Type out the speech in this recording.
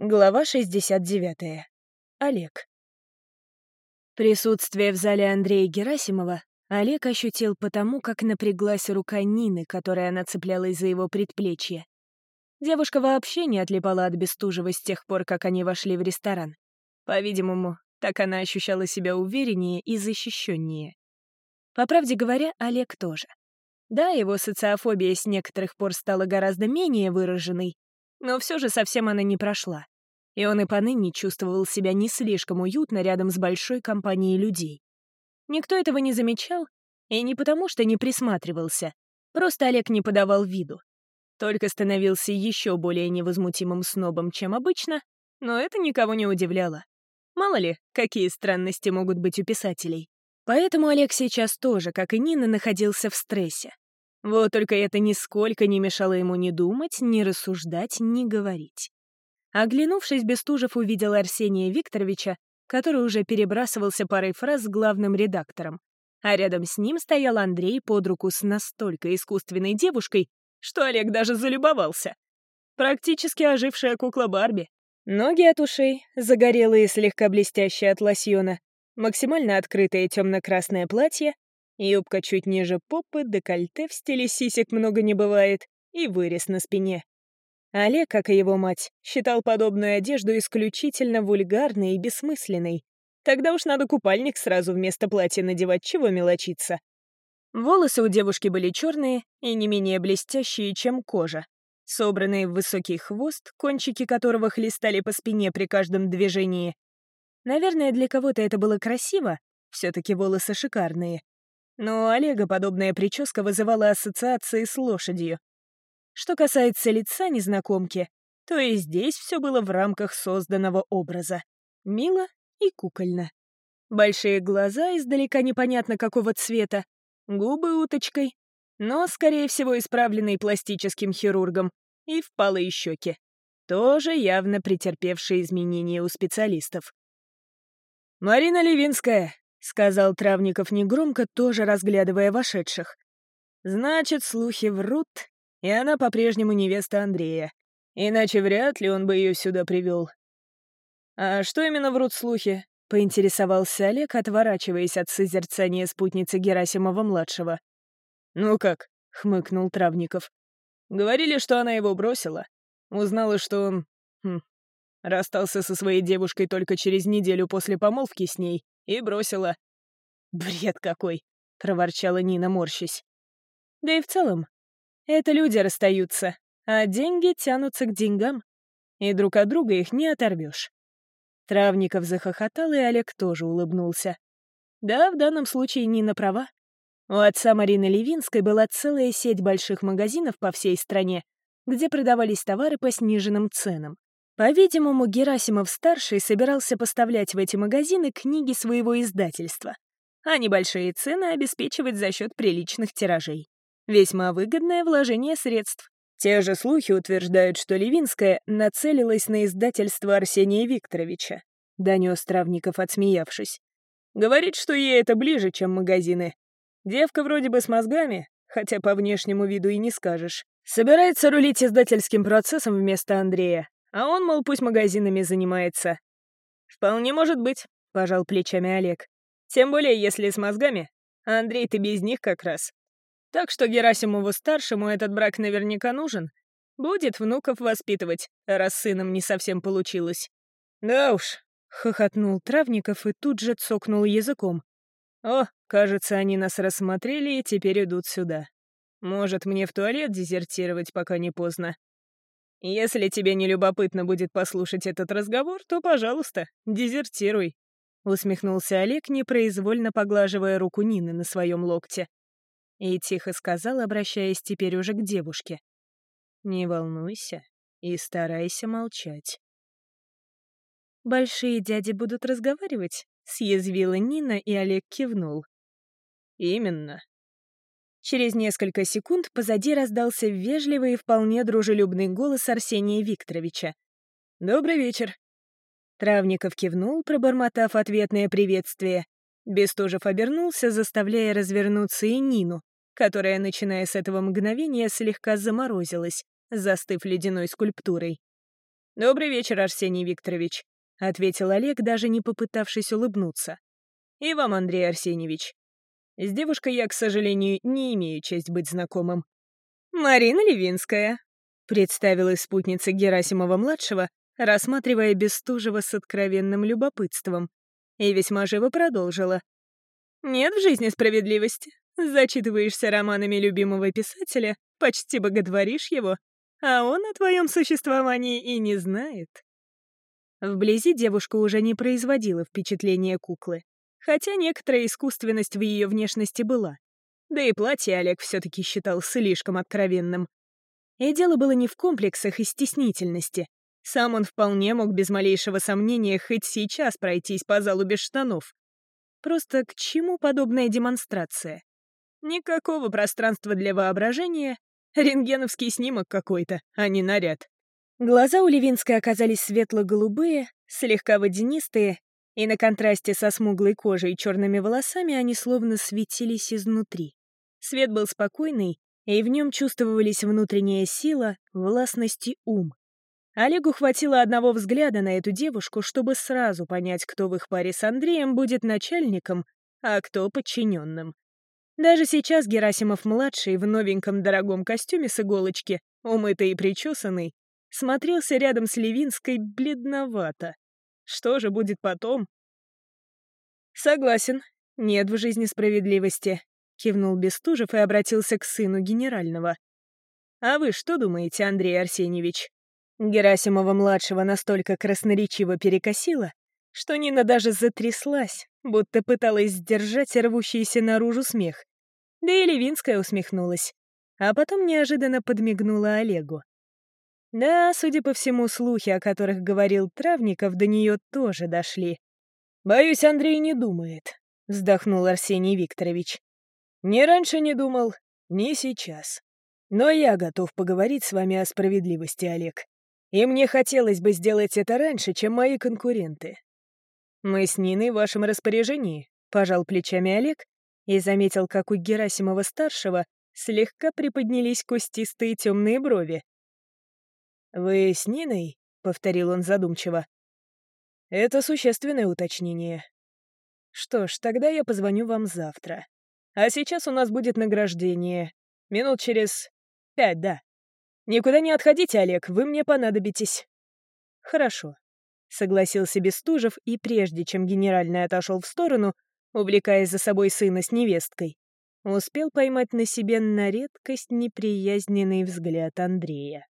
Глава 69. Олег. Присутствие в зале Андрея Герасимова Олег ощутил потому, как напряглась рука Нины, которая она цеплялась за его предплечье. Девушка вообще не отлипала от Бестужева с тех пор, как они вошли в ресторан. По-видимому, так она ощущала себя увереннее и защищеннее. По правде говоря, Олег тоже. Да, его социофобия с некоторых пор стала гораздо менее выраженной, но все же совсем она не прошла. И он и поныне чувствовал себя не слишком уютно рядом с большой компанией людей. Никто этого не замечал, и не потому, что не присматривался, просто Олег не подавал виду. Только становился еще более невозмутимым снобом, чем обычно, но это никого не удивляло. Мало ли, какие странности могут быть у писателей. Поэтому Олег сейчас тоже, как и Нина, находился в стрессе. Вот только это нисколько не мешало ему ни думать, ни рассуждать, ни говорить. Оглянувшись, Бестужев увидел Арсения Викторовича, который уже перебрасывался парой фраз с главным редактором, а рядом с ним стоял Андрей под руку с настолько искусственной девушкой, что Олег даже залюбовался. Практически ожившая кукла Барби. Ноги от ушей, загорелые слегка блестящие от лосьона, максимально открытое темно-красное платье, Юбка чуть ниже попы, декольте в стиле сисек много не бывает и вырез на спине. Олег, как и его мать, считал подобную одежду исключительно вульгарной и бессмысленной. Тогда уж надо купальник сразу вместо платья надевать, чего мелочиться. Волосы у девушки были черные и не менее блестящие, чем кожа. Собранные в высокий хвост, кончики которого хлестали по спине при каждом движении. Наверное, для кого-то это было красиво, все таки волосы шикарные. Но у Олега подобная прическа вызывала ассоциации с лошадью. Что касается лица незнакомки, то и здесь все было в рамках созданного образа. Мило и кукольно. Большие глаза издалека непонятно какого цвета, губы уточкой, но, скорее всего, исправленные пластическим хирургом, и впалые щеки. Тоже явно претерпевшие изменения у специалистов. «Марина Левинская, — сказал Травников негромко, тоже разглядывая вошедших. «Значит, слухи врут, и она по-прежнему невеста Андрея. Иначе вряд ли он бы ее сюда привел. «А что именно врут слухи?» — поинтересовался Олег, отворачиваясь от созерцания спутницы Герасимова-младшего. «Ну как?» — хмыкнул Травников. «Говорили, что она его бросила. Узнала, что он... Хм, расстался со своей девушкой только через неделю после помолвки с ней и бросила. «Бред какой!» — проворчала Нина, морщись. «Да и в целом, это люди расстаются, а деньги тянутся к деньгам, и друг от друга их не оторвешь». Травников захохотал, и Олег тоже улыбнулся. Да, в данном случае Нина права. У отца Марины Левинской была целая сеть больших магазинов по всей стране, где продавались товары по сниженным ценам. По-видимому, Герасимов-старший собирался поставлять в эти магазины книги своего издательства, а небольшие цены обеспечивать за счет приличных тиражей. Весьма выгодное вложение средств. Те же слухи утверждают, что Левинская нацелилась на издательство Арсения Викторовича, донес Травников, отсмеявшись. Говорит, что ей это ближе, чем магазины. Девка вроде бы с мозгами, хотя по внешнему виду и не скажешь. Собирается рулить издательским процессом вместо Андрея, а он, мол, пусть магазинами занимается. «Вполне может быть», — пожал плечами Олег. «Тем более, если с мозгами. А Андрей, ты без них как раз. Так что Герасимову-старшему этот брак наверняка нужен. Будет внуков воспитывать, раз сыном не совсем получилось». «Да уж», — хохотнул Травников и тут же цокнул языком. «О, кажется, они нас рассмотрели и теперь идут сюда. Может, мне в туалет дезертировать, пока не поздно?» «Если тебе не любопытно будет послушать этот разговор, то, пожалуйста, дезертируй», — усмехнулся Олег, непроизвольно поглаживая руку Нины на своем локте. И тихо сказал, обращаясь теперь уже к девушке. «Не волнуйся и старайся молчать». «Большие дяди будут разговаривать?» — съязвила Нина, и Олег кивнул. «Именно», Через несколько секунд позади раздался вежливый и вполне дружелюбный голос Арсения Викторовича. «Добрый вечер». Травников кивнул, пробормотав ответное приветствие. Бестужев обернулся, заставляя развернуться и Нину, которая, начиная с этого мгновения, слегка заморозилась, застыв ледяной скульптурой. «Добрый вечер, Арсений Викторович», — ответил Олег, даже не попытавшись улыбнуться. «И вам, Андрей Арсеньевич. С девушкой я, к сожалению, не имею честь быть знакомым». «Марина Левинская», — представилась спутница Герасимова-младшего, рассматривая Бестужева с откровенным любопытством, и весьма живо продолжила. «Нет в жизни справедливости. Зачитываешься романами любимого писателя, почти боготворишь его, а он о твоем существовании и не знает». Вблизи девушка уже не производила впечатления куклы, хотя некоторая искусственность в ее внешности была. Да и платье Олег все-таки считал слишком откровенным. И дело было не в комплексах и стеснительности, сам он вполне мог без малейшего сомнения хоть сейчас пройтись по залу без штанов. Просто к чему подобная демонстрация? Никакого пространства для воображения, рентгеновский снимок какой-то, а не наряд. Глаза у Левинской оказались светло-голубые, слегка водянистые, и на контрасте со смуглой кожей и черными волосами они словно светились изнутри. Свет был спокойный, и в нем чувствовались внутренняя сила, властность и ум. Олегу хватило одного взгляда на эту девушку, чтобы сразу понять, кто в их паре с Андреем будет начальником, а кто подчиненным. Даже сейчас Герасимов-младший в новеньком дорогом костюме с иголочки, умытый и причесанный, смотрелся рядом с Левинской бледновато. Что же будет потом? «Согласен, нет в жизни справедливости», — кивнул Бестужев и обратился к сыну генерального. «А вы что думаете, Андрей Арсеньевич?» Герасимова-младшего настолько красноречиво перекосило, что Нина даже затряслась, будто пыталась сдержать рвущийся наружу смех. Да и Левинская усмехнулась, а потом неожиданно подмигнула Олегу. Да, судя по всему, слухи, о которых говорил Травников, до нее тоже дошли. «Боюсь, Андрей не думает», — вздохнул Арсений Викторович. «Ни раньше не думал, ни сейчас. Но я готов поговорить с вами о справедливости, Олег. И мне хотелось бы сделать это раньше, чем мои конкуренты. Мы с Ниной в вашем распоряжении, пожал плечами Олег и заметил, как у Герасимова-старшего слегка приподнялись кустистые темные брови. «Вы с Ниной?» — повторил он задумчиво. «Это существенное уточнение. Что ж, тогда я позвоню вам завтра. А сейчас у нас будет награждение. Минут через пять, да. «Никуда не отходите, Олег, вы мне понадобитесь». «Хорошо», — согласился Бестужев, и прежде чем генеральный отошел в сторону, увлекаясь за собой сына с невесткой, успел поймать на себе на редкость неприязненный взгляд Андрея.